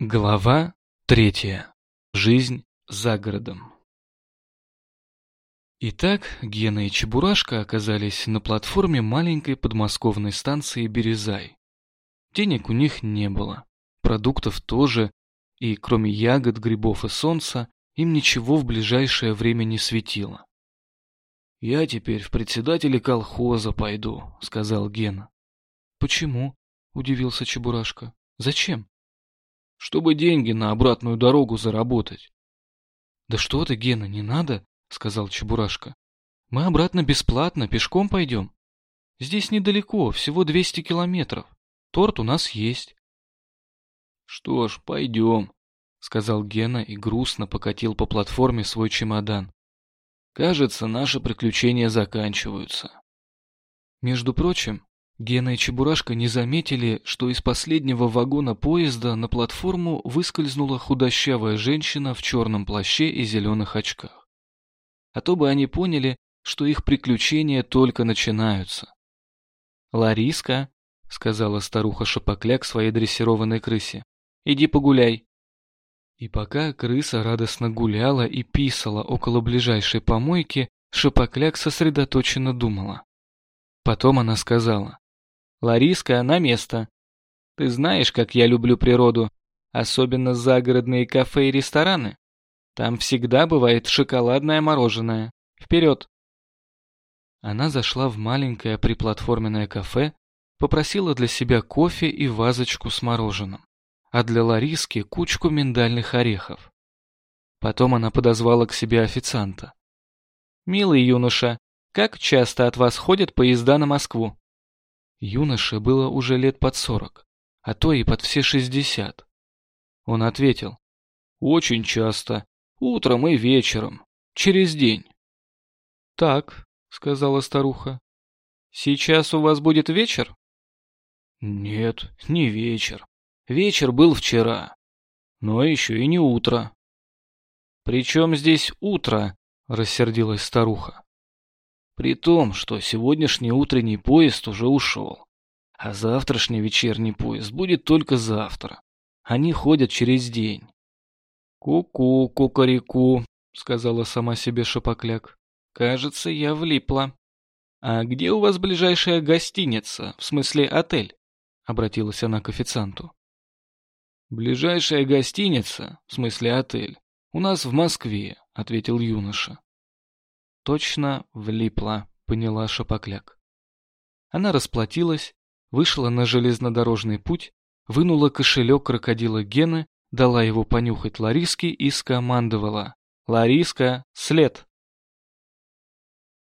Глава третья. Жизнь за городом. Итак, Гена и Чебурашка оказались на платформе маленькой подмосковной станции Березай. Денег у них не было, продуктов тоже, и кроме ягод, грибов и солнца, им ничего в ближайшее время не светило. «Я теперь в председатели колхоза пойду», — сказал Гена. «Почему?» — удивился Чебурашка. «Зачем?» Чтобы деньги на обратную дорогу заработать. — Да что ты, Гена, не надо, — сказал Чебурашка. — Мы обратно бесплатно, пешком пойдем. Здесь недалеко, всего 200 километров. Торт у нас есть. — Что ж, пойдем, — сказал Гена и грустно покатил по платформе свой чемодан. Кажется, наши приключения заканчиваются. Между прочим, Гена и Чебурашка не заметили, что из последнего вагона поезда на платформу выскользнула худощавая женщина в черном плаще и зеленых очках. А то бы они поняли, что их приключения только начинаются. «Лариска», — сказала старуха Шапокляк своей дрессированной крысе, — «иди погуляй». И пока крыса радостно гуляла и писала около ближайшей помойки, Шапокляк сосредоточенно думала. Потом она сказала, Лариска, на место. Ты знаешь, как я люблю природу, особенно загородные кафе и рестораны. Там всегда бывает шоколадное мороженое. Вперед!» Она зашла в маленькое приплатформенное кафе, попросила для себя кофе и вазочку с мороженым, а для Лариски кучку миндальных орехов. Потом она подозвала к себе официанта. «Милый юноша, как часто от вас ходят поезда на Москву?» Юноше было уже лет под сорок, а то и под все шестьдесят. Он ответил. «Очень часто. Утром и вечером. Через день». «Так», — сказала старуха. «Сейчас у вас будет вечер?» «Нет, не вечер. Вечер был вчера. Но еще и не утро». «При чем здесь утро?» — рассердилась старуха. При том, что сегодняшний утренний поезд уже ушел, а завтрашний вечерний поезд будет только завтра. Они ходят через день. «Ку-ку, кукареку», — сказала сама себе Шапокляк. «Кажется, я влипла». «А где у вас ближайшая гостиница, в смысле отель?» — обратилась она к официанту. «Ближайшая гостиница, в смысле отель, у нас в Москве», — ответил юноша. Точно влипла, поняла Шапокляк. Она расплатилась, вышла на железнодорожный путь, вынула кошелек крокодила Гены, дала его понюхать Лариске и скомандовала. «Лариска, след!»